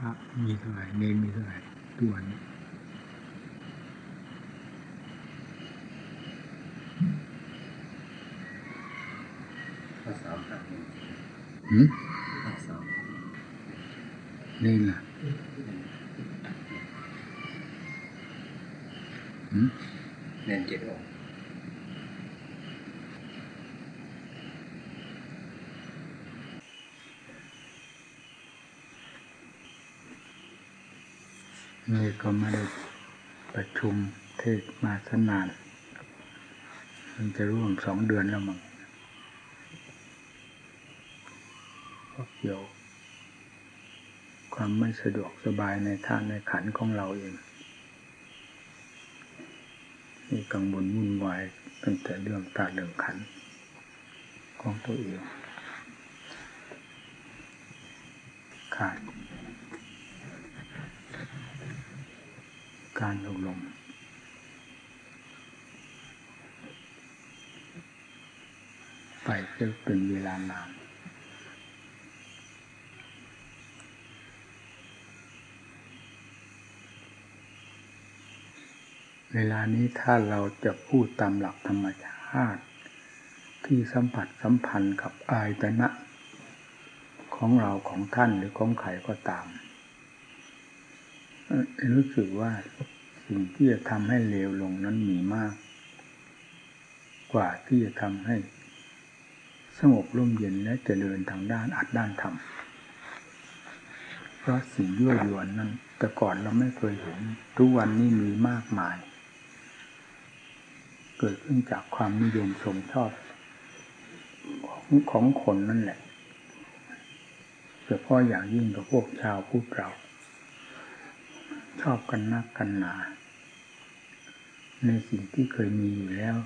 พระมีเท่าไหร่เนนมีเท่าไหร่ตัวนภาษาพระหืมภาษาเนนล่ะหืมเนนเจ็ดองค์นี่ ก็ไม่ได้ประชุมเทศมาสนาน มันจะร่วมสองเดือนแล้วมั้งก็เกี่ยวความไม่สะดวกสบายในท่านในขันของเราเองมีกังวลวุ่นวายตั้งแต่เรื่องตาเรื่องขันของตัวเองขาด การอบรมไปจะเป็นเวลานานเวลานี้ถ้าเราจะพูดตามหลักธรรมชาติ ที่สัมผัสสัมพันธ์กับอายตนะ ของเราของท่านหรือของใครก็ตามรู้สึกว่า สิ่งที่จะทำให้เลวลงนั้นมีมาก กว่าที่จะทำให้ สงบร่มเย็นและเจริญทางด้านอัดด้านธรรมเพราะสิ่งยั่วยวนนั้น แต่ก่อนเราไม่เคยเห็น ทุกวันนี้มีมากมาย เกิดขึ้นจากความนิยมชมชอบของของคนนั่นแหละเฉพาะอย่างยิ่งกับพวกชาวพุทธเรา ชอบกันนักกันหนา ในสิ่งที่เคยมีอยู่แล้ว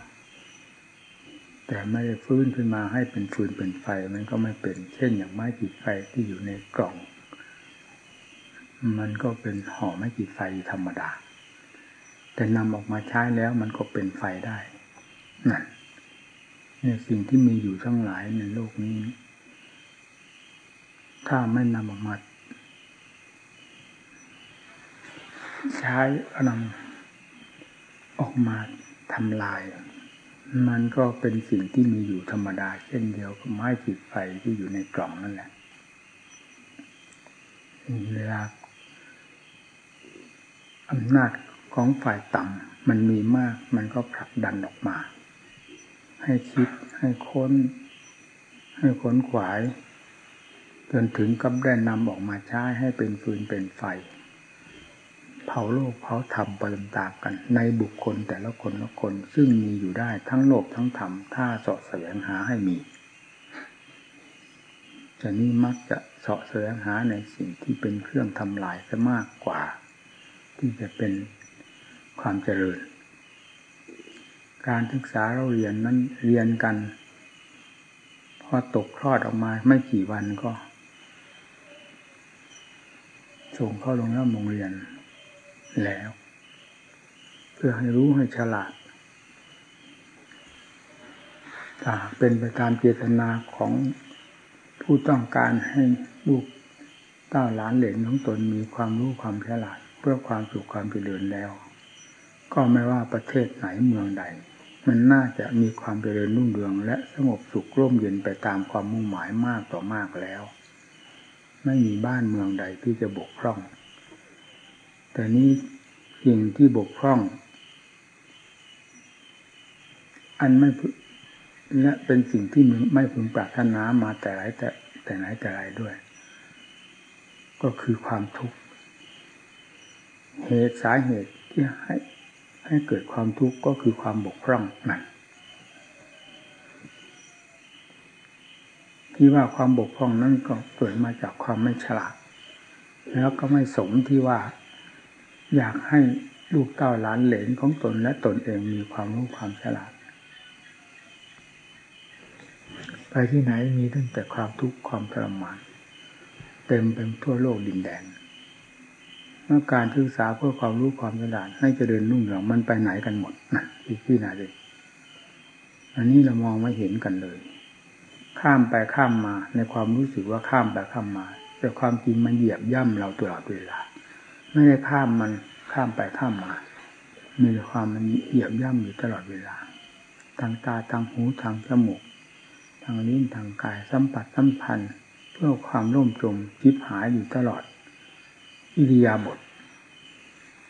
แต่ไม่ได้ฟื้นขึ้นมาให้เป็นฟืนเป็นไฟมันก็ไม่เป็นเช่นอย่างไม้ขีดไฟที่อยู่ในกล่อง มันก็เป็นห่อไม้ขีดไฟธรรมดา แต่นำออกมาใช้แล้วมันก็เป็นไฟได้นั่นเนี่ยสิ่งที่มีอยู่ทั้งหลายในโลกนี้ ถ้าไม่นำออกมาใช้อนำ ออกมาทำลาย มันก็เป็นสิ่งที่มีอยู่ธรรมดา เช่นเดียวกับไม้ขีดไฟที่อยู่ในกล่องนั่นแหละเวลาอำนาจของฝ่ายต่ำมันมีมาก มันก็ผลักดันออกมา ให้คิดให้ค้น ให้ค้นขวาย จนถึงกับได้นำออกมาใช้ให้เป็นฟืนเป็นไฟ ผาโลกเผาธรรมปรตามกัน ในบุคคลแต่ละคนละคน ซึ่งมีอยู่ได้ทั้งโลกทั้งธรรมถ้าเสาะแสวงหาให้มีแต่นี้มักจะเสาะแสวงหาในสิ่งที่เป็นเครื่องทำลายซะมากกว่า ที่จะเป็นความเจริญ การศึกษาเราเรียนนั้นเรียนกัน พอตกคลอดออกมาไม่กี่วันก็ ส่งเข้าโรงเรียนโรงเรียน แล้ว เพื่อให้รู้ให้ฉลาดถ้าเป็นไปตามเจตนาของผู้ต้องการให้ลูกเต้าหลานเหลนของตนมีความรู้ความฉลาด เพื่อความสุขความเจริญแล้ว ก็ไม่ว่าประเทศไหนเมืองใด มันน่าจะมีความเจริญรุ่งเรือง และสงบสุขร่มเย็นไปตามความมุ่งหมายมากต่อมากแล้ว ไม่มีบ้านเมืองใดที่จะบกพร่อง แต่นี้สิ่งที่บกพร่อง อันไม่และเป็นสิ่งที่ไม่พึงปรารถนามาแต่ไหนแต่แต่ไหนแต่ไรด้วย ก็คือความทุกข์เหตุสาเหตุที่ให้ให้เกิดความทุกข์ก็คือความบกพร่องนั่นที่ว่าความบกพร่องนั้นก็เกิดมาจากความไม่ฉลาด แล้วก็ไม่สมที่ว่า อยากให้ลูกเต้าหลานเหลนของตนและตนเองมีความรู้ความฉลาด ไปที่ไหนมีตั้งแต่ความทุกข์ความทรมานเต็มเป็นทั่วโลกดินแดนเมื่อการศึกษาเพื่อความรู้ความฉลาดให้เจริญรุ่งเรืองมันไปไหนกันหมดนะอีกที่ไหนเลยอันนี้เรามองไม่เห็นกันเลย ข้ามไปข้ามมาในความรู้สึกว่าข้ามไปข้ามมา แต่ความจริงมันเหยียบย่ำเราตลอดเวลา ไม่ได้ข้ามมันข้ามไปข้ามมา มีความมันเหยียบย่ำอยู่ตลอดเวลา ทางตาทางหูทางจมูก ทางลิ้นทางกายสัมผัสสัมพันธ์ เพื่อความร่มจมจิบหายอยู่ตลอด อิริยาบถ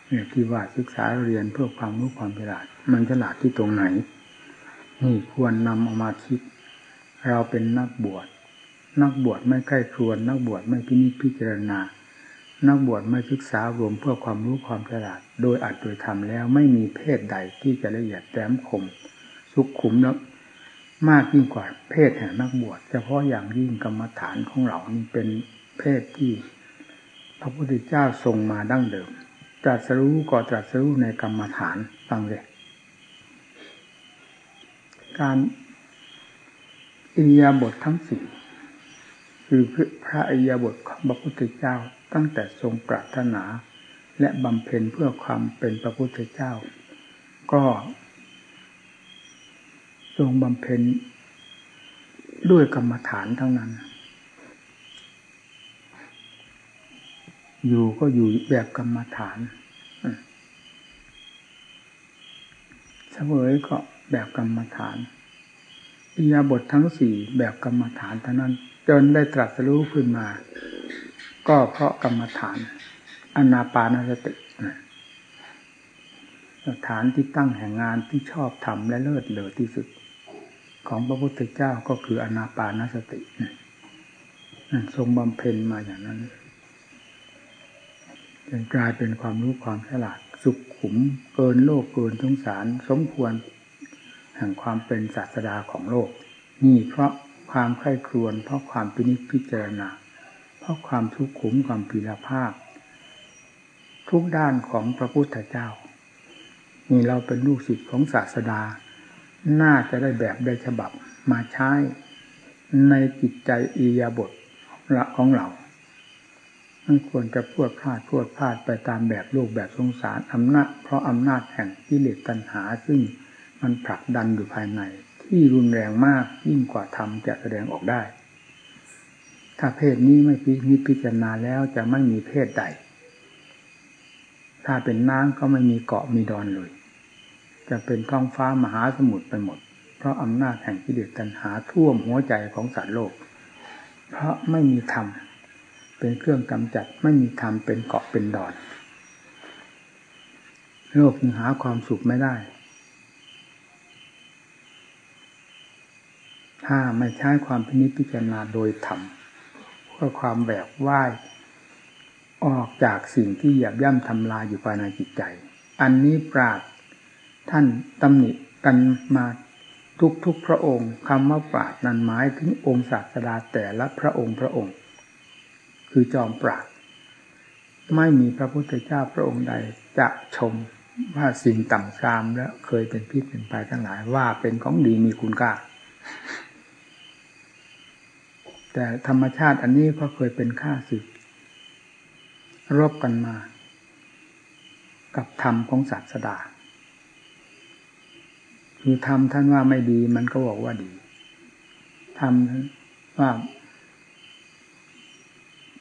เนี่ยที่ว่าศึกษาเรียนเพื่อความรู้ความฉลาด มันฉลาดที่ตรงไหน นี่ควรนำออกมาคิด เราเป็นนักบวช นักบวชไม่ใกล้ครวน นักบวชไม่พินิจพิจารณา นักบวชไม่ศึกษารวมเพื่อความรู้ความฉลาด โดยอัดโดยทำแล้วไม่มีเพศใดที่จะละเอียดแหลมคมสุขขุมแล้วมากยิ่งกว่าเพศแห่งนักบวชเฉพาะอย่างยิ่งกรรมฐานของเรานี่เป็นเพศที่ พระพุทธเจ้าทรงมาดั้งเดิมตรัสรู้ก็ตรัสรู้ในกรรมฐานฟังเลยการอิริยาบถททั้งสี่คือพระอิริยาบถของพระพุทธเจ้า ตั้งแต่ทรงปรารถนา และบำเพ็ญเพื่อความเป็นพระพุทธเจ้า ก็ ทรงบำเพ็ญด้วยกรรมฐานทั้งนั้น อยู่ก็อยู่แบบกรรมฐานเสวยก็แบบกรรมฐานอิยาบททั้งสี่แบบกรรมฐานเท่านั้น จนได้ตรัสรู้ขึ้นมา ก็เพราะกรรมฐานอนาปานสติสถานที่ตั้งแห่งงานที่ชอบทำและเลิศเลอที่สุด ของพระพุทธเจ้าก็คืออนาปานสติทรงบำเพ็ญมาอย่างนั้นจนกลายเป็นความรู้ความฉลาดสุขขุมเกินโลกเกินสงสาร สมควร แห่งความเป็นศาสดาของโลก นี่เพราะความใคร่ครวญเพราะความพินิจพิจารณา เพราะความทุกขุมความปีละภาพ ทุกด้านของพระพุทธเจ้านี่เราเป็นลูกศิษย์ของศาสดา น่าจะได้แบบได้ฉบับมาใช้ในจิตใจอียาบทของเราไม่ควรจะพูดพลาดพูดพลาดไปตามแบบโลกแบบสงสารอำนาจเพราะอำนาจแห่งกิเลสตัณหา ซึ่งมันผลักดันอยู่ภายใน ที่รุนแรงมากยิ่งกว่าธรรมจะแสดงออกได้ ถ้าเพศนี้ไม่พิจิพิจารณาแล้วจะไม่มีเพศใด ถ้าเป็นน้ำก็ไม่มีเกาะมีดอนเลย จะเป็นท้องฟ้ามหาสมุทรไปหมด เพราะอำนาจแห่งกิเลสตัณหาท่วมหัวใจของสัตว์โลก เพราะไม่มีธรรมเป็นเครื่องกำจัดไม่มีธรรมเป็นเกาะเป็นดอน โลกยังหาความสุขไม่ได้ ถ้าไม่ใช้ความพินิจพิจารณาโดยธรรม เพื่อความแบกว่ายออกจากสิ่งที่หยาบย่ำทำลายอยู่ภายในจิตใจ อันนี้ปราดท่านตำหนิกันมาทุกทุกพระองค์คำว่าปราดนั้นหมายถึงองค์ศาสดาแต่ละพระองค์พระองค์ คือจอมปราดไม่มีพระพุทธเจ้าพระองค์ใดจะชมว่าสิ่งต่ำซามแล้วเคยเป็นพิษเป็นภัยทั้งหลายว่าเป็นของดีมีคุณค่า แต่ธรรมชาติอันนี้ก็เคยเป็นค่าสึกรบกันมา กับธรรมของศาสดาคือธรรมท่านว่าไม่ดีมันก็บอกว่าดีธรรมว่า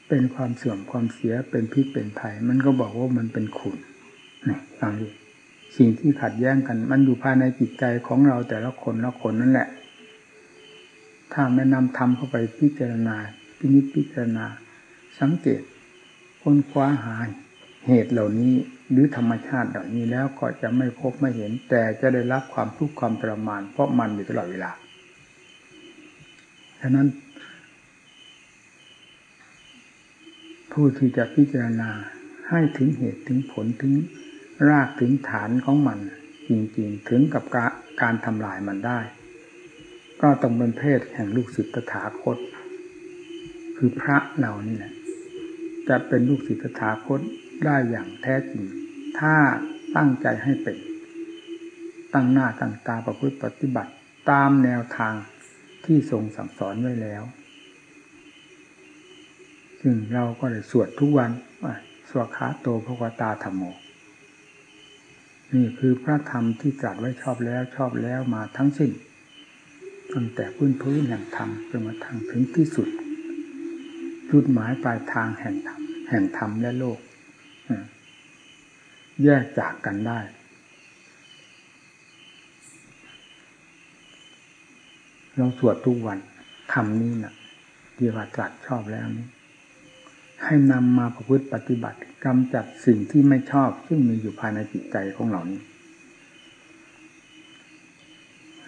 เป็นความเสื่อมความเสียเป็นพิษเป็นภัยมันก็บอกว่ามันเป็นขุนนี่ฟังดูสิ่งที่ขัดแย้งกัน มันอยู่ภายในจิตใจของเราแต่ละคนละคนนั่นแหละ ถ้าไม่นำธรรมเข้าไปพิจารณาพินิจพิจารณา สังเกตค้นคว้าหาเหตุเหล่านี้หรือธรรมชาติเหล่านี้แล้วก็จะไม่พบไม่เห็น แต่จะได้รับความทุกข์ความทรมาน เพราะมันอยู่ตลอดเวลาฉะนั้น ผู้ที่จะพิจารณาให้ถึงเหตุถึงผลถึงรากถึงฐานของมัน จริงๆ ถึงกับการทำลายมันได้ ก็ต้องเป็นเพศแห่งลูกศิษย์ตถาคต คือพระเรานี่แหละจะเป็นลูกศิษย์ตถาคตได้อย่างแท้จริง ถ้าตั้งใจให้เป็น ตั้งหน้าตั้งตาประพฤติปฏิบัติตามแนวทางที่ทรงสั่งสอนไว้แล้ว ซึ่งเราก็ได้สวดทุกวันว่าสวดขาโตพระวตาธรรมโม นี่คือพระธรรมที่ตรัสไว้ชอบแล้วชอบแล้วมาทั้งสิ้น ตั้งแต่พื้นพื้นแห่งธรรมจนมาทางถึงที่สุดจุดหมายปลายทางแห่งธรรมแห่งธรรมและโลกแยกจากกันได้ เราสวดทุกวันคำนี้นะที่ว่าตรัสชอบแล้วนี้ ให้นำมาประพฤติปฏิบัติกำจัดสิ่งที่ไม่ชอบ ซึ่งมีอยู่ภายในจิตใจของเรานี้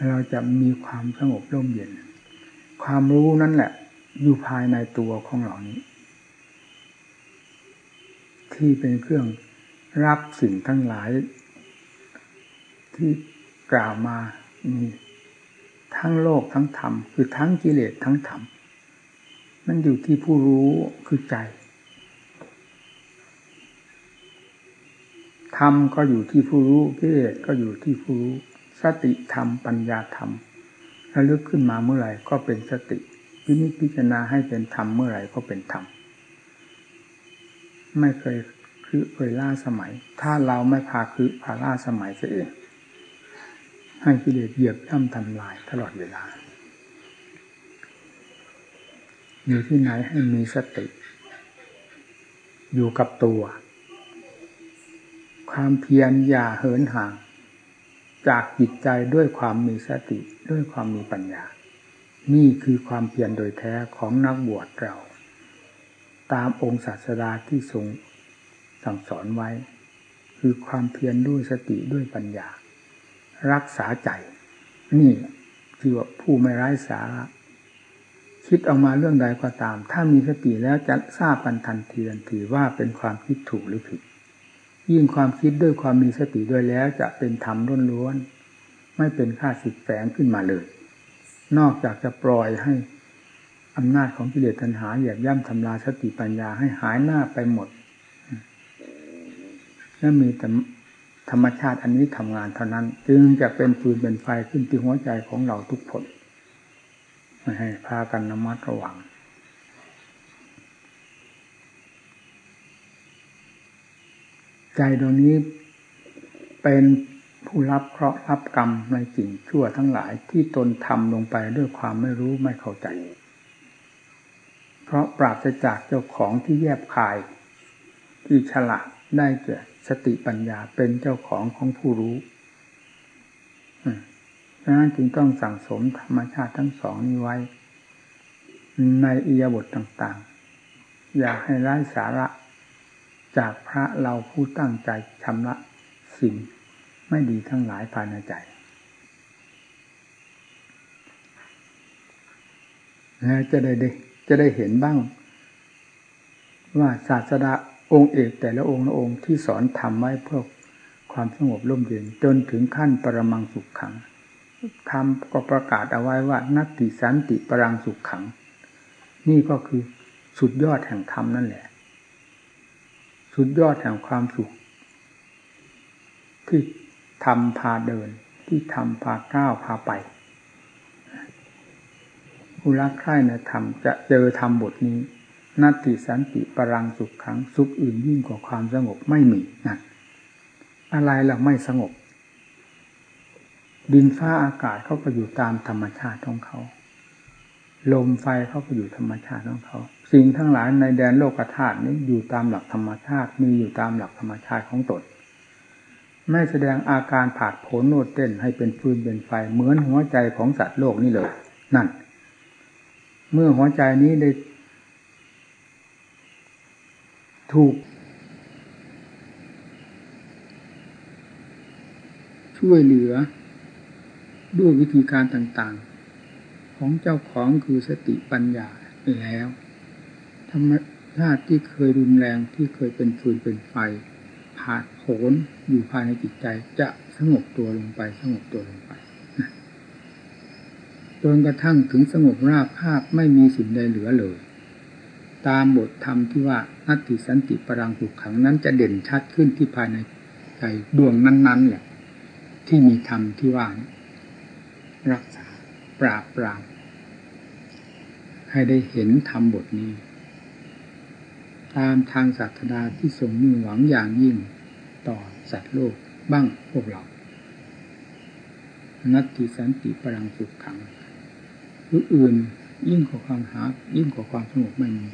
เราจะมีความสงบร่มเย็น ความรู้นั่นแหละ อยู่ภายในตัวของเรานี้ ที่เป็นเครื่องรับสิ่งทั้งหลาย ที่กล่าวมามีทั้งโลกทั้งธรรมคือทั้งกิเลสทั้งธรรมมันอยู่ที่ผู้รู้คือใจธรรมก็อยู่ที่ผู้รู้กิเลสก็อยู่ที่ผู้รู้ สติธรรม ปัญญาธรรมระลึกขึ้นมาเมื่อไหร่ก็เป็นสติพินิจพิจารณาให้เป็นธรรมเมื่อไหร่ก็เป็นธรรมไม่เคยคือเคยล่าสมัย ถ้าเราไม่พาคือพาล่าสมัยเสียเองให้กิเลสเหยียบย่ำทำลายตลอดเวลาอยู่ที่ไหนให้มีสติ อยู่กับตัว ความเพียรอย่าเหินห่าง จากจิตใจด้วยความมีสติด้วยความมีปัญญา นี่คือความเพียรโดยแท้ของนักบวชเรา ตามองค์ศาสดาที่ทรงสั่งสอนไว้ คือความเพียรด้วยสติด้วยปัญญา รักษาใจ นี่คือว่าผู้ไม่ไร้สาระคิดออกมาเรื่องใดก็ตาม ถ้ามีสติแล้วจะทราบกันทันทีทันทีว่าเป็นความคิดถูกหรือผิด ยิ่งความคิดด้วยความมีสติด้วยแล้ว จะเป็นธรรมล้วนๆไม่เป็นค่าสิทธแฝงขึ้นมาเลย นอกจากจะปล่อยให้อำนาจของกิเลสตัณหาเหยียบย่ำทำลายสติปัญญาให้หายหน้าไปหมดแล้วมีแต่ธรรมชาติอันนี้ทำงานเท่านั้น จึงจะเป็นฟืนเป็นไฟขึ้นที่หัวใจของเราทุกคนให้พากันระมัดระวัง ใจตรงนี้เป็นผู้รับเคราะห์รับกรรมในสิ่งชั่วทั้งหลายที่ตนทำลงไปด้วยความไม่รู้ไม่เข้าใจ เพราะปราศจากเจ้าของที่แยบคาย ที่ฉลาดได้แก่สติปัญญาเป็นเจ้าของของผู้รู้ดังนั้นจึงต้องสั่งสมธรรมชาติทั้งสองนี้ไว้ ในอียบทต่างๆ อย่าให้ไร้สาระ จากพระเราผู้ตั้งใจชำระสิ่งไม่ดีทั้งหลายภายในใจ แล้วจะได้จะได้เห็นบ้าง ว่าศาสดาองค์เอกแต่ละองค์ละองค์ที่สอนทำไว้เพื่อความสงบร่มเย็นจนถึงขั้นปรมังสุขขังทำก็ประกาศเอาไว้ว่า นัตติสันติปรังสุขขัง นี่ก็คือสุดยอดแห่งธรรมนั่นแหละ สุดยอดแห่งความสุข ที่ทำพาเดิน ที่ทำพาก้าวพาไปผู้รักใคร่ในธรรมจะเจอธรรมบทนี้นัตติสันติปรังสุขขังสุขอื่นยิ่งกว่าความสงบไม่มีนั่นอะไรล่ะไม่สงบ ดินฟ้าอากาศเขาก็อยู่ตามธรรมชาติของเขา ลมไฟเขาก็อยู่ธรรมชาติของเขา สิ่งทั้งหลายในแดนโลกธาตุนี้อยู่ตามหลักธรรมชาติมีอยู่ตามหลักธรรมชาติของตนไม่แสดงอาการผาดโผนโนดเต้นให้เป็นฟืนเป็นไฟเหมือนหัวใจของสัตว์โลกนี่เลย นั่น เมื่อหัวใจนี้ได้ ถูก ช่วยเหลือ ด้วยวิธีการต่างๆ ของเจ้าของคือสติปัญญาแล้ว รรมชาติที่เคยรุนแรงที่เคยเป็นฟืนเป็นไฟผาดโผนอยู่ภายในจิตใจจะสงบตัวลงไป สงบตัวลงไปจนกระทั่งถึงสงบราบคาบไม่มีสิ่งใดเหลือเลย ตามบทธรรมที่ว่านัตติสันติปรังสุขขังนั้นจะเด่นชัดขึ้นที่ภายในใจดวงนั้นๆแหละ ที่มีธรรมที่ว่ารักษาปราบปรามให้ได้เห็นธรรมบทนี้ ตามทางศาสดาที่ทรงมุ่งหวังอย่างยิ่งต่อสัตว์โลกบ้างพวกเรา นัตติสันติปรังสุขขังผู้อื่นยิ่งกว่าความหายิ่งกว่าความสงบไม่มี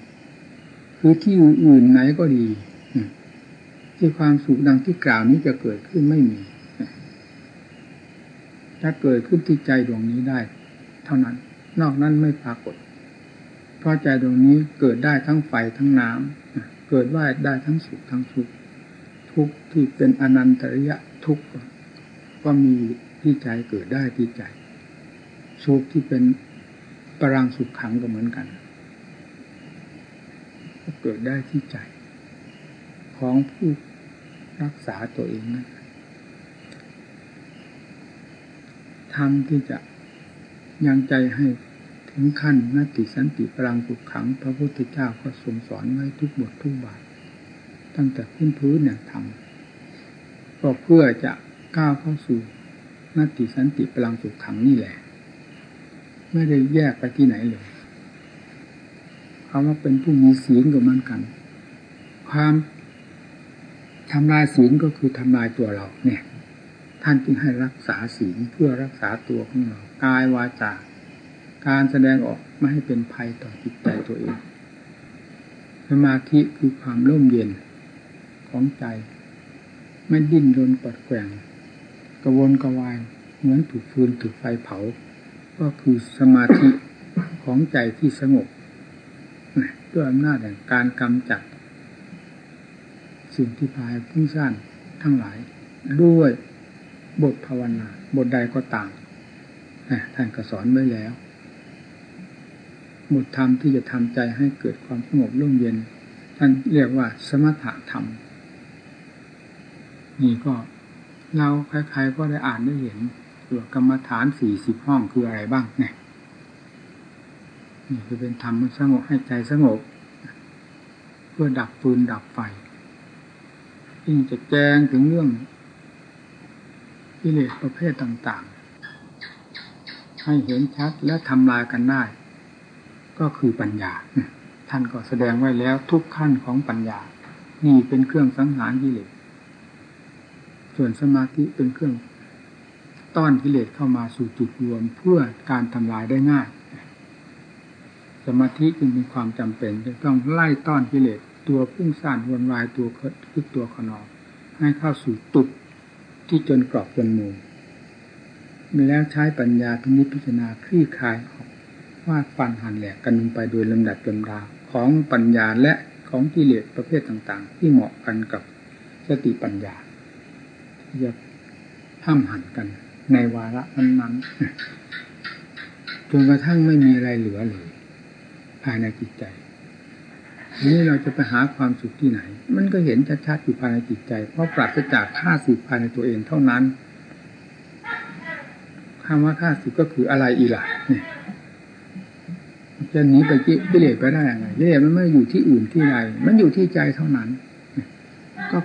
คือที่อื่นไหนก็ดีที่ความสุขดังที่กล่าวนี้จะเกิดขึ้นไม่มี ถ้าเกิดขึ้นที่ใจดวงนี้ได้ เท่านั้น นอกนั้นไม่ปรากฏ เพราะใจดวงนี้เกิดได้ทั้งไฟทั้งน้ำเกิดว่าได้ทั้งสุขทั้งทุกข์ทุกข์ที่เป็นอนันตริยะทุกข์ก็มีที่ใจเกิดได้ที่ใจสุขที่เป็นปรังสุขขังก็เหมือนกันก็เกิดได้ที่ใจ ของผู้รักษาตัวเองนะทำที่จะยังใจให้ ถึงขั้นนัตติสันติปรังสุขขัง พระพุทธเจ้าก็ทรงสอนไว้ทุกบททุกบาท ตั้งแต่พื้นพื้นเนี่ยทำก็เพื่อจะก้าวเข้าสู่นัตติสันติปรังสุขขังนี่แหละ ไม่ได้แยกไปที่ไหนเลยคำว่าเป็นผู้มีศีลก็เหมือนกัน ความทำลายศีลก็คือทำลายตัวเราเนี่ย ท่านจึงให้รักษาศีลเพื่อรักษาตัวของเรากายวาจา การแสดงออกไม่ให้เป็นภัยต่อจิตใจตัวเอง สมาธิคือความร่มเย็นของใจ ไม่ดิ้นรนปัดแกว่งกระวนกระวายเหมือนถูกฟืนถูกไฟเผา ก็คือสมาธิของใจที่สงบด้วยอำนาจแห่งการกำจัด สิ่งที่พายพุ่งสั้นทั้งหลาย ด้วยบทภาวนา บทใดก็ต่ามท่านก็สอนไว้แล้ว บทธรรมที่จะทำใจให้เกิดความสงบร่มเย็น ท่านเรียกว่าสมถะธรรม นี่ก็เราใครๆก็ได้อ่านได้เห็นตัวกรรมฐานสี่สิบห้องคืออะไรบ้างเนี่ยนี่คือเป็นธรรมสงบให้ใจสงบ เพื่อดับปืนดับไฟยิ่งจะแจ้งถึงเรื่องกิเลสประเภทต่างๆ ให้เห็นชัดและทำลายกันได้ ก็คือปัญญา ท่านก็แสดงไว้แล้วทุกขั้นของปัญญา นี่เป็นเครื่องสังหารกิเลสส่วนสมาธิเป็นเครื่องต้อนกิเลสเข้ามาสู่จุดรวมเพื่อการทำลายได้ง่าย สมาธิจึงมีความจำเป็นจะต้องไล่ต้อนกิเลสตัวพุ่งซ่านวนวายตัวคึกตัวขนองให้เข้าสู่ตุดที่จนกรอบจนมุมแล้วใช้ปัญญาพินิจพิจารณาคลี่คลายอ อกวาดฟันหันแหลกกันลงไปโดยลำดับลำดาของปัญญาและของกิเลสประเภทต่างๆ ที่เหมาะกันกับสติปัญญาจะห้ามหันกันในวาระนั้นๆจนกระทั่งไม่มีอะไรเหลือเลยภายในจิตใจนี้เราจะไปหาความสุขที่ไหน มันก็เห็นชัดๆอยู่ภายในจิตใจ เพราะปราศจากข้าศึกภายในตัวเองเท่านั้นคำว่าข้าศึกก็คืออะไรอีหล่ะเนี่ย จะหนีไปกิเลสไปได้ยังไงกิเลสมันไม่อยู่ที่อื่นที่ใดมันอยู่ที่ใจเท่านั้น ก็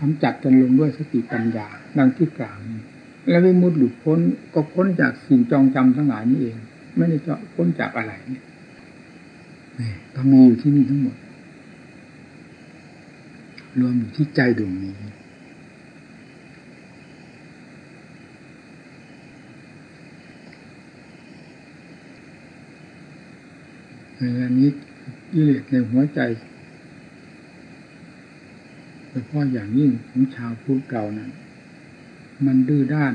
กำจัดกันลงด้วยสติปัญญา ดังที่กล่าวนี้แล้ววิมุตติหลุดพ้นก็พ้นจากสิ่งจองจำทั้งหลายนี้เอง ไม่ได้จะพ้นจากอะไรเนี่ยนี่ก็มีอยู่ที่นี่ทั้งหมด รวมอยู่ที่ใจดวงนี้ อันนี้ยิเลสในหัวใจโดยเฉพาะอย่างยิ่งของชาวพุทธเก่านั้น มันดื้อด้าน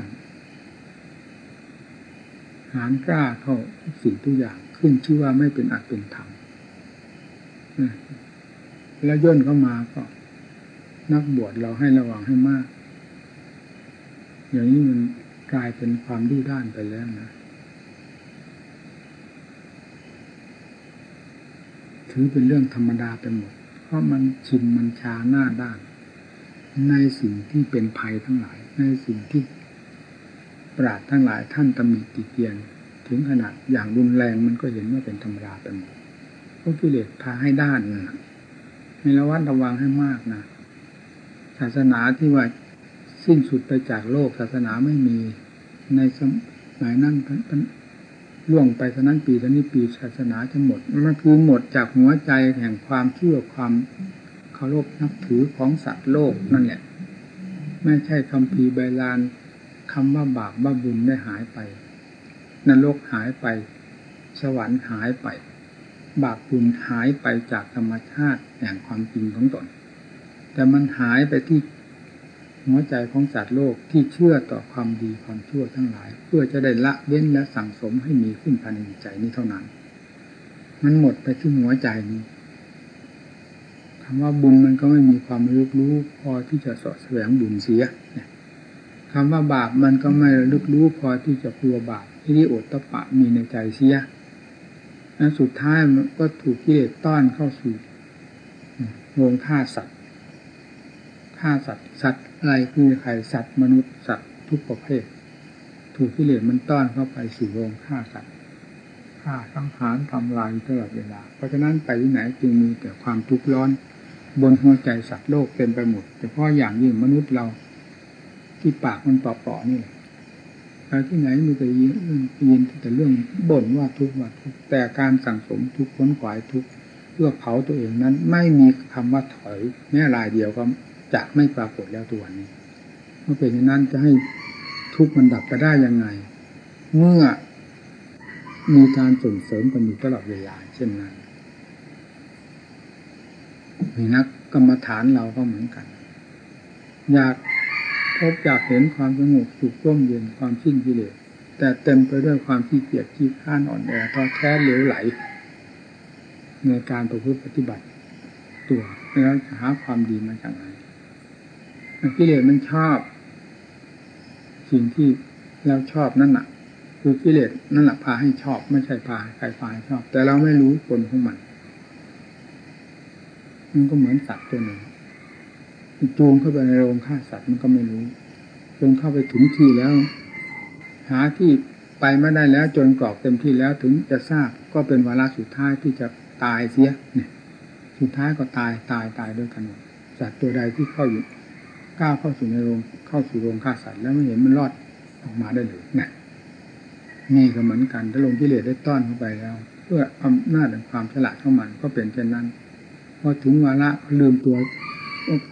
หานกล้าเข้าทุกสิ่งทุกอย่างขึ้นชื่อว่าไม่เป็นอัตเป็นธรรมแล้วย่นเข้ามาก็ นักบวชเราให้ระวังให้มาก อย่างนี้มันกลายเป็นความดื้อด้านไปแล้วนะ ถือเป็นเรื่องธรรมดาไปหมด เพราะมันชินมันชาหน้าด้าน ในสิ่งที่เป็นภัยทั้งหลาย ในสิ่งที่ ปราดทั้งหลายท่านตำหนิติเตียน ถึงขนาดอย่างรุนแรงมันก็เห็นว่าเป็นธรรมดาไปหมดเพราะกิเลสพาให้ด้านนะให้ระวัดระวังให้มากนะศาสนาที่ว่าสิ้นสุดไปจากโลกศาสนาไม่มีในสมัยนั้น ล่วงไปเท่านั้นปีเท่านี้ปีศาสนาจะหมดมันคือหมดจากหัวใจแห่งความเชื่อความเคารพนับถือของสัตว์โลกนั่นแหละ ไม่ใช่คำพีใบลานคำว่าบาปว่าบุญได้หายไปนรกหายไป สวรรค์หายไป บาปบุญหายไปจากธรรมชาติแห่งความจริงของตน แต่มันหายไปที่ หัวใจของสัตว์โลกที่เชื่อต่อความดีความชั่วทั้งหลาย เพื่อจะได้ละเว้นและสั่งสมให้มีขึ้นภายในใจนี้เท่านั้น มันหมดไปที่หัวใจนี้คำว่าบุญมันก็ไม่มีความรู้รู้พอที่จะสอดแสวงบุญเสียคำว่าบาปมันก็ไม่ลึกรู้พอที่จะกลัวบาปที่โอตตะปะมีในใจเสียนั้นสุดท้ายมันก็ถูกกิเลสต้อนเข้าสู่โรงฆ่าสัตว์ฆ่าสัตว์สัตว์ อะไรคือใครสัตว์มนุษย์สัตว์ทุกประเภท ถูกกิเลสมันต้อนเข้าไปสู่โรงฆ่าสัตว์ฆ่าสังหารทำลายตลอดเวลา เพราะฉะนั้นไปที่ไหนจึงมีแต่ความทุกข์ร้อน บนหัวใจสัตว์โลกเต็มไปหมดแต่พราะอย่างยิ่งมนุษย์เรา ที่ปากมันเปราะๆนี่แหละไปที่ไหนมีแต่ยินยินแต่เรื่องบ่นว่าทุกข์ว่าทุกข์แต่การสั่งสมทุกข์ค้นขวายทุกข์เพื่อเผาตัวเองนั้น ไม่มีคำว่าถอยแม้รายเดียวก็ จะไม่ปรากฏแล้วตัวนี้เมื่อเป็นอย่างนั้นจะให้ทุกข์มันดับไปได้ยังไง เมื่อมีการส่งเสริมกันอยู่ตลอดเวลาเช่นนั้นนี่นักกรรมฐานเราก็เหมือนกัน อยากพบอยากเห็นความสงบสุขร่มเย็นความสิ้นกิเลสแต่เต็มไปด้วยความขี้เกียจขี้ข้านอ่อนแอท้อแท้เหลวไหล ในการประพฤติปฏิบัติตัวแล้วจะหาความดีมาจากไหน กิเลสมันชอบ สิ่งที่เราชอบนั่นแหะคือกิเลสนั่นแหละพาให้ชอบ ไม่ใช่พาใครพาให้ชอบ แต่เราไม่รู้ผลของมัน มันก็เหมือนสัตว์ตัวหนึ่งจูงเข้าไปในโรงฆ่าสัตว์มันก็ไม่รู้จนเข้าไปถึงที่แล้ว หาที่ไปไม่ได้แล้ว จนกรอกเต็มที่แล้วถึงจะทราบก็เป็นวาระสุดท้ายที่จะตายเสียเนี่ย สุดท้ายก็ตายตายตายด้วยกันสัตว์ตัวใดที่เข้าอยู่ ก้าวเข้าสู่ในโรงเข้าสู่โรงฆ่าสัตว์แล้วไม่เห็นมันรอดออกมาได้เลยนะนี่ก็เหมือนกันถ้าลงกิเลสได้ต้อนเข้าไปแล้ว เพื่ออำนาจแห่งความฉลาดของมันก็เป็นเช่นนั้นพอถึงวาระลืมตัว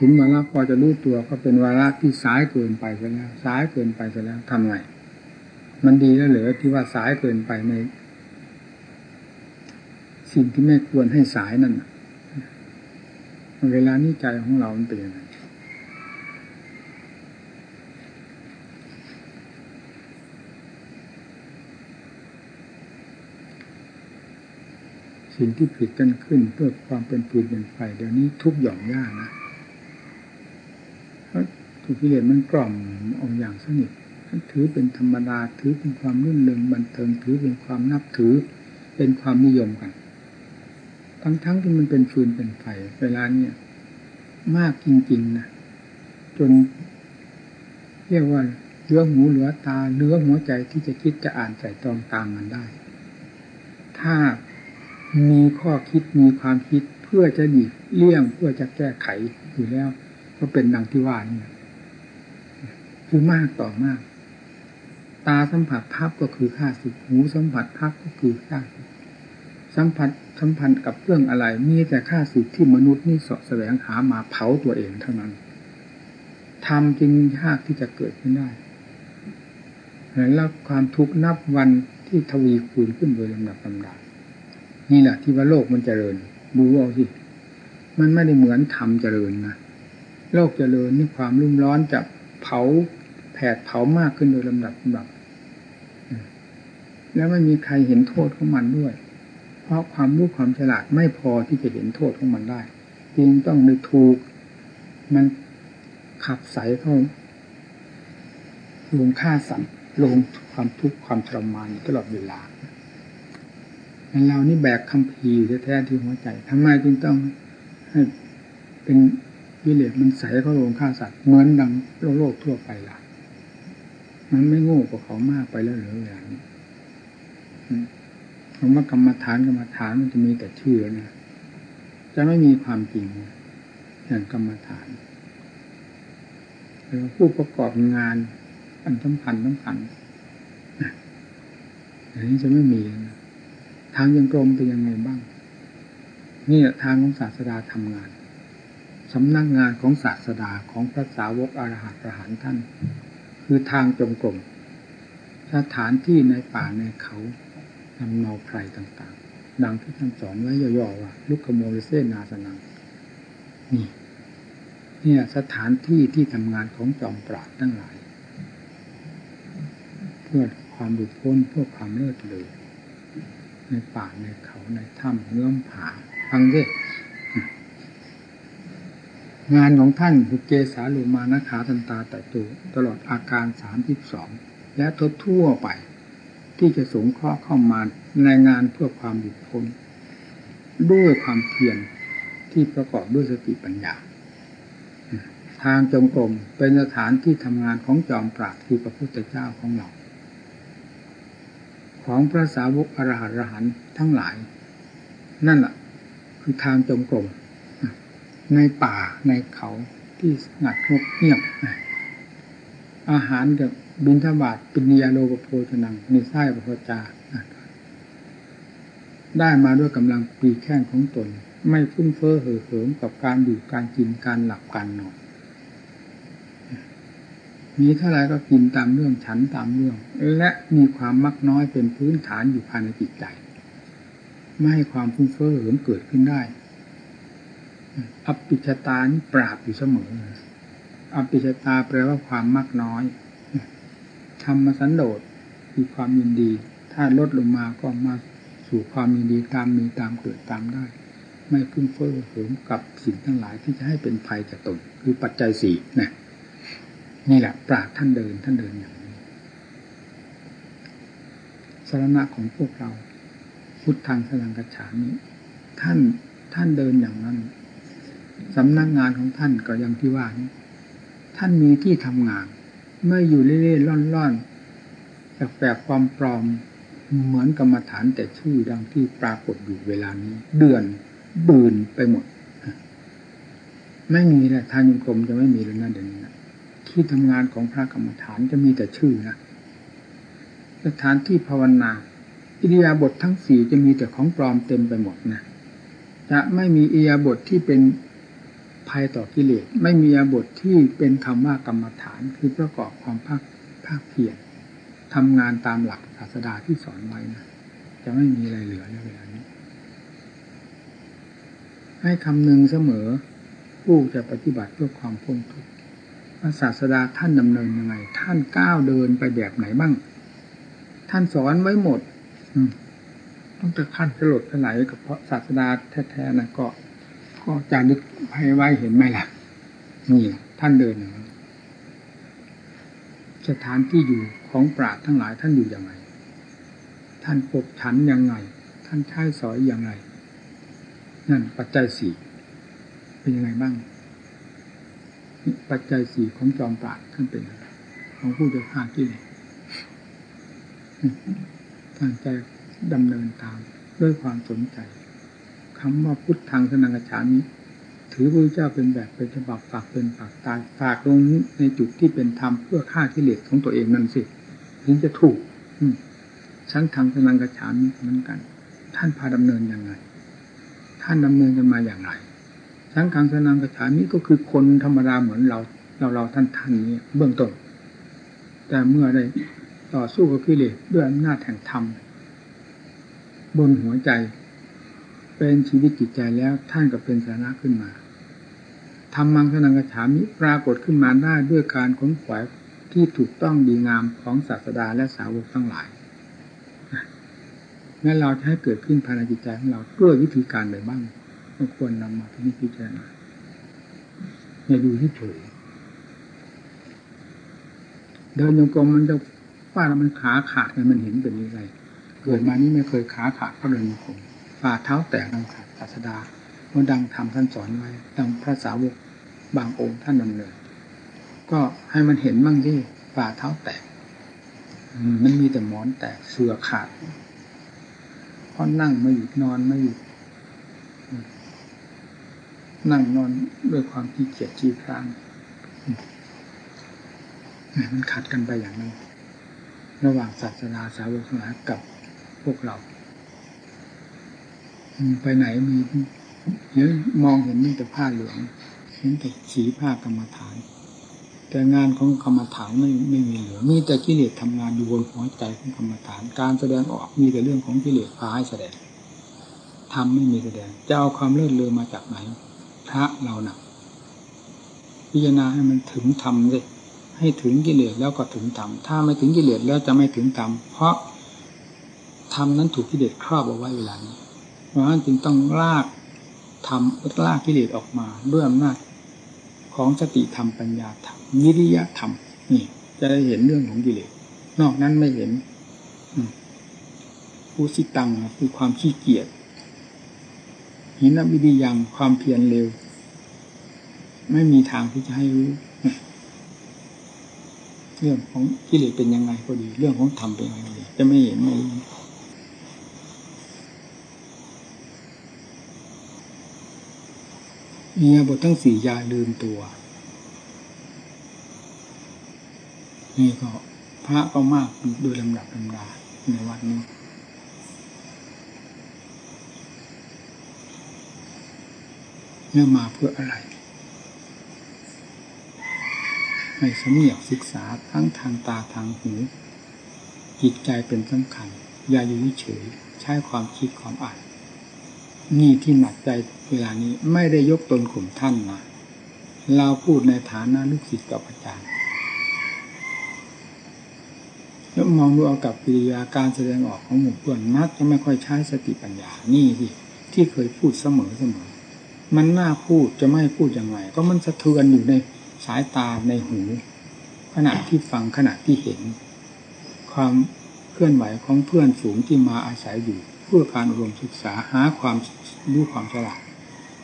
ถึงวาระพอจะรู้ตัวก็เป็นวาระที่สายเกินไปไปแล้วสายเกินไปไปแล้วทำไงมันดีแล้วเหรือที่ว่าสายเกินไปใน สิ่งที่ไม่ควรให้สายนั่นเวลานี้ใจของเรามันเป็นยังไง สิ่งที่ผิดกันขึ้นเพื่อความเป็นปืนเป็นไฟเดี๋ยวนี้ทุกหย่อมย่านะถูกกิเลสมันกล่อมเอาอย่างสนิทถือเป็นธรรมดาถือเป็นความรื่นเริงบันเทิงถือเป็นความนับถือเป็นความนิยมกัน ทั้งๆทที่มันเป็นฟืนเป็นไฟเวลาเนี่ย มากจริงๆนะจนเรียกว่าเลือหูเหลือตาเลือหัวใจที่จะคิดจะอ่านใจตรองตามมันได้ ถ้า มีข้อคิดมีความคิดเพื่อจะหลีกเลี่ยงเพื่อจะแก้ไขอยู่แล้ว ก็เป็นดังที่ว่านี่คือมากต่อมาก ตาสัมผัสภาพก็คือค่าสุขหูสัมผัสภาพก็คือค่าสุขสัมผัสสัมพันธ์กับเรื่องอะไร มีแต่ค่าสุขที่มนุษย์นี่สาะแสวงหามาเผาตัวเองเท่านั้นทำจึงยากที่จะเกิดขึ้นได้แล้วความทุกข์นับวันที่ทวีคูณขึ้นโดยลำดับลำดับ นี่แหละที่ว่าโลกมันเจริญ ดูเอาสิมันไม่ได้เหมือนธรรมเจริญนะโลกเจริญนี่ความรุ่มร้อนจะเผาแผดเผามากขึ้นโดยลำดับลำดับแล้วไม่มีใครเห็นโทษของมันด้วย เพราะความรู้ความฉลาดไม่พอที่จะเห็นโทษของมันได้ จึงต้องในถูก มันขับใสเข้าลงฆ่าสัตว์ลงความทุกข์ความทรมานตลอดเวลา เรานี่แบกคำพีแท้ๆที่หัวใจทำไมจึงต้องให้เป็นวิเลศมันใสเข้าลงฆ่าสัตว์เหมือนดังโลกโลกทั่วไปล่ะ มันไม่โง่กว่าเขามากไปแล้วหรืออย่างนี้คำว่ากรรมฐานกรรมฐานมันจะมีแต่ชื่อนะจะไม่มีความจริงอย่างกรรมฐานผู้ประกอบงานอันสำคัญสำคัญอย่างนี้จะไม่มีนะ ทางยังกรมเป็นยังไงบ้าง นี่ทางของศาสดาทำงานสำนักงานของศาสดาของพระสาวกอรหัตประหารท่าน คือทางจงกรมสถานที่ในป่าในเขาลำเนาไพรต่างๆ ดังที่ท่านสอนไว้ย่อๆว่าลุกขโมลเซนาสนังนี่เนี่ยสถานที่ที่ทำงานของจอมปราดทั้งหลาย เพื่อความหลุดพ้นเพื่อความเลิศเลย ในป่าในเขาในถ้ำเงื่อมผาฟังดิงานของท่านบุเกสาลุมานะขาตันตาแต่ตูตลอดอาการสามที่สองและททั่วไป ที่จะสงเคราะห์เข้ามาในงานเพื่อความหลุดพ้นด้วยความเพียรที่ประกอบด้วยสติปัญญา ทางจงกรมเป็นสถานที่ทำงานของจอมปราดคือพระพุทธเจ้าของเรา ของพระสาวกอรหันต์หันทั้งหลาย นั่นแหละคือทางจงกรมในป่าในเขาที่งัดงบเงียบ อาหารกับบินทบาทปินิยาโลปโพชนังในไส้ปพจาได้มาด้วยกำลังปีแข้งของตน ไม่ฟุ้งเฟ้อเห่อเหิมกับการอยู่การกินการหลับการนอน มีเท่าไรก็กินตามเรื่องฉันตามเรื่อง และมีความมักน้อยเป็นพื้นฐานอยู่ภายในจิตใจ ไม่ให้ความฟุ้งเฟ้อเหิมเกิดขึ้นได้อปิชตานี่ปราบอยู่เสมออปิชตาแปลว่าความมากน้อยธรรมสันโดษคือความยินดี ถ้าลดลงมาก็มาสู่ความยินดีตามมีตามเกิดตามได้ ไม่พึ่งเฟ้อเหิมกับสิ่งทั้งหลายที่จะให้เป็นภัยแก่ตน คือปัจจัยสี่นะ นี่แหละ ปราบท่านเดินท่านเดินอย่างนี้สารณะของพวกเรา พุทธังสลังกัจฉานี้ท่านท่านเดินอย่างนั้นสำนักงานของท่านก็อย่างที่ว่านี้ท่านมีที่ทำงาน ไม่อยู่เล่ๆล่อนๆแฝงความปลอมเหมือนกรรมฐานแต่ชื่อดังที่ปรากฏอยู่เวลานี้ เดือนบืนไปหมด ไม่มีแหละทางยงกรมจะไม่มีเลยนะเดี๋ยวนี้น ที่ทำงานของพระกรรมฐานจะมีแต่ชื่อนะสถานที่ภาวนาอิริยาบถททั้งสี่จะมีแต่ของปลอมเต็มไปหมดนะจะไม่มีอิริยาบถทที่เป็นภัยต่อกิเลสไม่มีอาบทที่เป็นคำว่ากรรมฐานคือประกอบความภาคภาคเพียรทำงานตามหลักศาสดาที่สอนไว้นะจะไม่มีอะไรเหลือในเวลานี้ ให้คำนึงเสมอผู้จะปฏิบัติเพื่อความพ้นทุกข์ ศาสดาท่านดำเนินยังไง ท่านก้าวเดินไปแบบไหนบ้าง ท่านสอนไว้หมด อืต้องจะขั้นสลดสลายกับเพราะศาสดาแท้ๆนะก็ ก็จะนึกให้ไว้เห็นไหมล่ะ นี่ ท่านเดินสถานที่อยู่ของปราดทั้งหลายท่านอยู่ย่างไรท่านปกฉันยังไง ท่านใช้สอยอย่างไรนั่นปัจจัยสี่เป็นยังไงบ้าง ปัจจัยสี่ของจอมปราดท่านเป็นของผู้จะฆ่าที่เลยท่านใจดำเนินตามด้วยความสนใจคำว่าพุทธังสนังกฉามิถือพระเจ้าเป็นแบบเป็นฉบับฝากเป็นฝากตายฝากลงในจุดที่เป็นธรรมเพื่อฆ่ากิเลสของตัวเองนั่นสิถึงจะถูกชั้นทางสนังกฉามิเหมือนกัน ท่านพาดำเนินยังไง ท่านดำเนินกันมาอย่างไร ชั้นทางสนังกระฉามิก็คือคนธรรมดาเหมือนเรา เราเราท่านท่านนี้เบื้องต้น แต่เมื่อได้ต่อสู้กับกิเลสด้วยอำนาจแห่งธรรม บนหัวใจ เป็นชีวิตจิตใจแล้วท่านก็เป็นสาระขึ้นมาทำมังคนังกระฉามิปรากฏขึ้นมาได้ด้วยการขนขวายที่ถูกต้องดีงามของศาสดาและสาวกทั้งหลายงั้นเราจะให้เกิดขึ้นภายในจิตใจของเราด้วยวิธีการใดบ้าง ก็ควรนำมาพิพิจารณาอย่าดูที่เฉยเดินโยงกลมมันจะว่ามันขาขาดมันเห็นเป็นยังไงเกิดมานี้ไม่เคยขาขาดเพราะเดินโยงกลมฝ่าเท้าแตกดังขาดศาสดาเมื่อดังทำท่านสอนไว้ดังพระสาวกบางองค์ท่านดำเนินก็ให้มันเห็นบ้างที่ฝ่าเท้าแตกมันมีแต่หมอนแตกเสือขาดเพราะนั่งไม่หยุดนอนไม่หยุด นั่งนอนด้วยความที่เกียจจีครางมันขัดกันไปอย่างนั้นระหว่างศาสนาสาวกทั้งหลายกับพวกเราไปไหนมีเห็นมองเห็นมีแต่ผ้าเหลืองเห็นแต่สีผ้ากรรมฐาน แต่งานของกรรมฐานไม่ไม่มีเหลือ มีแต่กิเลสทำงานอยู่บนหัวใจของกรรมฐาน การแสดงออกมีแต่เรื่องของกิเลสพาให้แสดงทำไม่มีแสดงจะเอาความเลื่อนเลือมาจากไหน พระเรานะ่ะ พิจารณาให้มันถึงธรรมเลยให้ถึงกิเลสแล้วก็ถึงธรรม ถ้าไม่ถึงกิเลสแล้วจะไม่ถึงธรรม เพราะธรรมนั้นถูกกิเลสครอบเอาไว้เวลานี้ เพราะฉะนั้นจึงต้องลากทำลากกิเลสออกมาด้วยอำนาจของสติธรรมปัญญาธรรมวิริยะธรรมนี่ จะได้เห็นเรื่องของกิเลส นอกนั้นไม่เห็นผู้สิตังคือความขี้เกียจ หินวิริยังความเพียรเร็ว ไม่มีทางที่จะให้รู้ เรื่องของกิเลสเป็นยังไงก็ดี เรื่องของธรรมเป็นยังไงก็ดีจะไม่เห็นไม่รู้มีบททั้งสี่ยาลืมตัวนี่ก็พระก็มากโดยลำดับลำดาในวัดนี้ เนี่ยมาเพื่ออะไรให้สมเนียกศึกษาทั้งทางตาทางหูจิตใจเป็นสำคัญ อย่าอยู่เฉยใช้ความคิดความอ่าน นี่ที่หนักใจเวลานี้ไม่ได้ยกตนข่มท่านมาเราพูดในฐานะลูกศิษย์กับอาจารย์ แล้วมองดูเอากับกิริยาการแสดงออกของหมู่เพื่อนมักจะไม่ค่อยใช้สติปัญญานี่สิที่เคยพูดเสมอเสมอ มันน่าพูดจะไม่พูดยังไงก็มันสะเทือนอยู่ในสายตาในหูขณะที่ฟังขณะที่เห็น ความเคลื่อนไหวของเพื่อนฝูงที่มาอาศัยอยู่ เพื่อการอบรมศึกษาหาความรู้ความฉลาด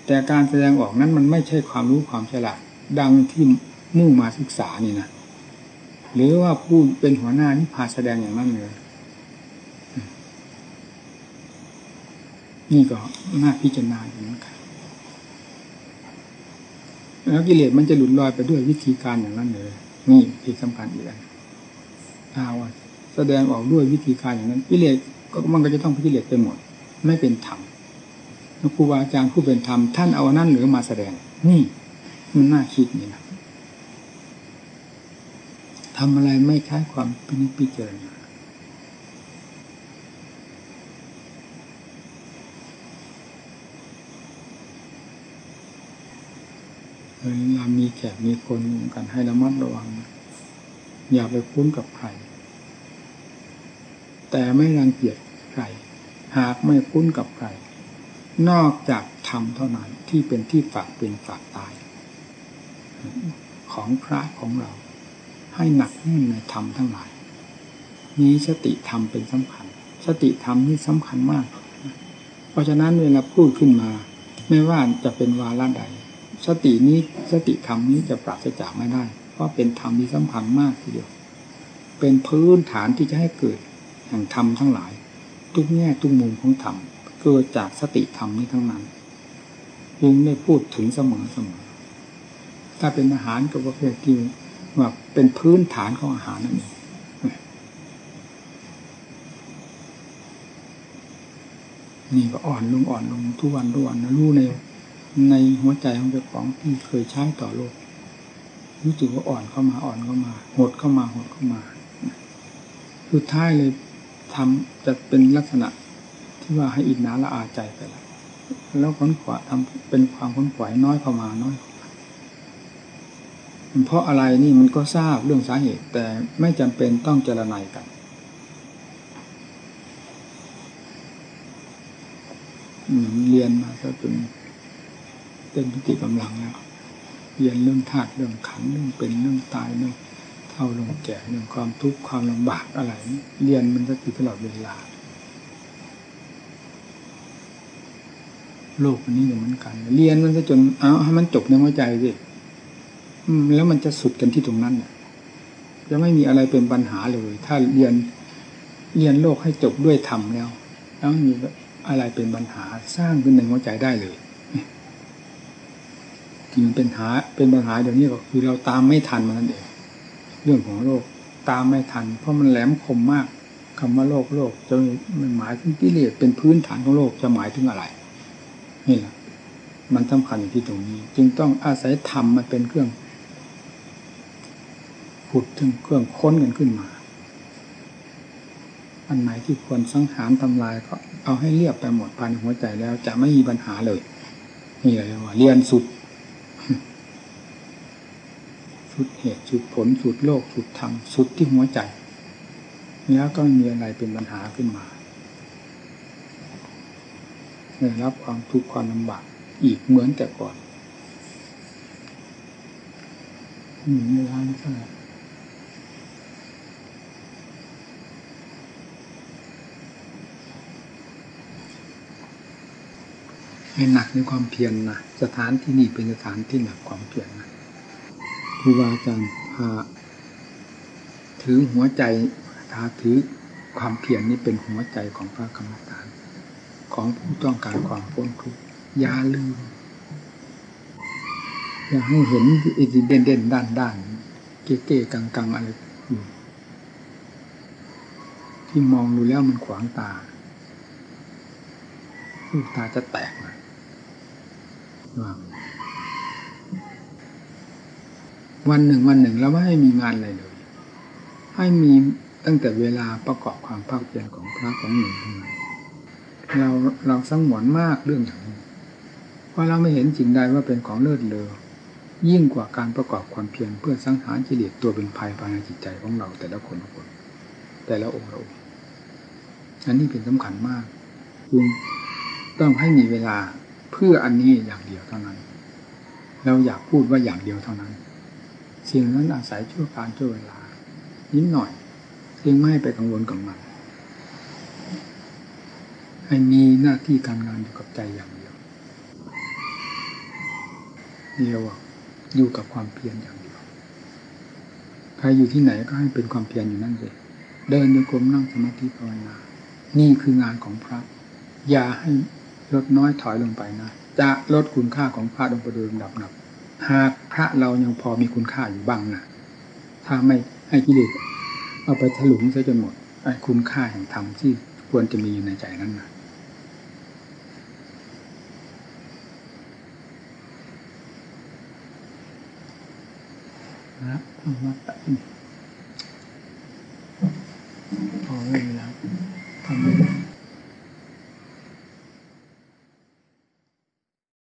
แต่การแสดงออกนั้นมันไม่ใช่ความรู้ความฉลาด ดังที่มุ่งมาศึกษานี่นะหรือว่าผู้เป็นหัวหน้านี่พาแสดงอย่างนั้นเลยนี่ก็น่าพิจารณาอย่างนั้นครับ แล้วกิเลสมันจะหลุดลอยไปด้วยวิธีการอย่างนั้นเลยนี่ที่สำคัญอีกอันถ้าว่าแสดงออกด้วยวิธีการอย่างนั้นกิเลสก็มันก็จะต้องพิกิเลสไปหมด ไม่เป็นธรรมครูบาอาจารย์ผู้เป็นธรรมท่านเอานั่นหรือมาแสดง นี่มันน่าคิดนี่นะทำอะไรไม่ใช้ความพินิจพิจารณา เวลามีแขกมีคนกันให้ระมัดระวัง อย่าไปคุ้นกับใคร แต่ไม่รังเกียจใคร หากไม่คุ้นกับใคร นอกจากธรรมเท่านั้นที่เป็นที่ฝากเป็นฝากตาย ของพระของเรา ให้หนักแน่นในธรรมทั้งหลายมีสติธรรมเป็นสำคัญ สติธรรมนี่สำคัญมาก เพราะฉะนั้นเวลาพูดขึ้นมา ไม่ว่าจะเป็นวาระใด สตินี้สติธรรมนี้จะปราศจากไม่ได้ เพราะเป็นธรรมที่สำคัญมากทีเดียว เป็นพื้นฐานที่จะให้เกิดแห่งธรรมทั้งหลาย ทุกแง่ทุกมุมของธรรมเกิดจากสติธรรมนี้ทั้งนั้นยังได้พูดถึงเสมอเสมอถ้าเป็นอาหารกับประเภทที่ว่าเป็นพื้นฐานของอาหารนั่นเองนี่ก็อ่อนลงอ่อนลงทุกวันทุกวันนะรู้ใน ในหัวใจของเจ้าของที่เคยใช้ต่อโลก รู้สึกว่าอ่อนเข้ามาอ่อนเข้ามา หดเข้ามาหดเข้ามา สุดท้ายเลยทำจะเป็นลักษณะที่ว่าให้อิจนาละอาใจไปแล้วแล้วค้นขวาทำเป็นความค้นขวายน้อยเข้ามาน้อยเพราะอะไรนี่มันก็ทราบเรื่องสาเหตุ แต่ไม่จำเป็นต้องเจรนายกัน เรียนมาก็จน เป็นพิติกำลังแล้วเรียนเรื่องธาตุเรื่องขันเรื่องเป็นเรื่องตายเรื่องเท่าลงแก่เรื่องความทุกข์ความลำบากอะไร เรียนมันจะติดตลอดเวลา โลกอันนี้เหมือนกัน เรียนมันจะจนเอาให้มันจบในหัวใจสิแล้วมันจะสุดกันที่ตรงนั้นเนี่ยจะไม่มีอะไรเป็นปัญหาเลย ถ้าเรียนเรียนโลกให้จบด้วยธรรมแล้วแล้วมีอะไรเป็นปัญหาสร้างขึ้นในหัวใจได้เลย ที่มันเป็นหาเป็นปัญหาเดี๋ยวนี้ก็คือเราตามไม่ทันมันนั่นเองเรื่องของโลกตามไม่ทัน เพราะมันแหลมคมมากคำว่าโลกโลกจะมันหมายถึงกิเลสเป็นพื้นฐานของโลกจะหมายถึงอะไรนี่แหละมันสำคัญอยู่ที่ตรงนี้ จึงต้องอาศัยธรรมมันเป็นเครื่องขุดถึงเครื่องค้นกันขึ้นมา อันไหนที่ควรสังหารทำลายก็เอาให้เรียบไปหมดภายในหัวใจแล้ว จะไม่มีปัญหาเลยนี่เลยว่าเรียนสุด สุดเหตุสุดผลสุดโลกสุดธรรมสุดที่หัวใจ แล้วก็มีอะไรเป็นปัญหาขึ้นมาได้รับความทุกข์ความลำบากอีกเหมือนแต่ก่อนมีเวลาไม่เท่าไหร่ให้หนักในความเพียรนะสถานที่นี่เป็นสถานที่หนักความเพียรนะ ครูบาอาจารย์พาถือหัวใจพาถือความเพียรนี่เป็นหัวใจของพระกรรมฐาน ของผู้ต้องการความพ้นทุกข์อย่าลืม อย่าให้เห็นอินเด่นเด่นด้านด้านเก๋เก๋กังกังอะไรอยู่ที่มองดูแล้วมันขวางตาลูกตาจะแตกนะว่า วันหนึ่งวันหนึ่งแล้วไม่ให้มีงานอะไรเลย ให้มีตั้งแต่เวลาประกอบความภาคเพียรของพระของหนึ่งเท่านั้นเราเราสังหวนมากเรื่องอย่างนี้เพราะเราไม่เห็นสิ่งใดว่าเป็นของเลิศเลอยิ่งกว่าการประกอบความเพียรเพื่อสังหารกิเลสตัวเป็นภัยภายในจิตใจของเรา แต่ละคนละคน แต่ละองค์ละองค์อันนี้เป็นสำคัญมากจึงต้องให้มีเวลาเพื่ออันนี้อย่างเดียวเท่านั้น เราอยากพูดว่าอย่างเดียวเท่านั้น สิ่งนั้นอาศัยชั่วการชั่วเวลา นิดหน่อยจึงไม่ไปกังวลกับมันให้มีหน้าที่การงานอยู่กับใจอย่างเดียวเดียวอยู่กับความเพียรอย่างเดียว ใครอยู่ที่ไหนก็ให้เป็นความเพียรอยู่นั่นเลยเดินโยกมนั่งสมาธิภาวนา นี่คืองานของพระ อย่าให้ลดน้อยถอยลงไปนะ จะลดคุณค่าของพระลงไปโดยลำดับนับ หากพระเรายังพอมีคุณค่าอยู่บ้างนะถ้าไม่ให้กิเลสเอาไปถลุงซะจนหมดไอ้คุณค่าแห่งธรรมที่ควรจะมีอยู่ในใจนั้นนะนะมาตัดพอเลาทำไม่ได้